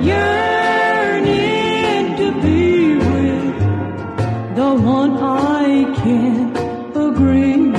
yearning to be with the one I can't agree with.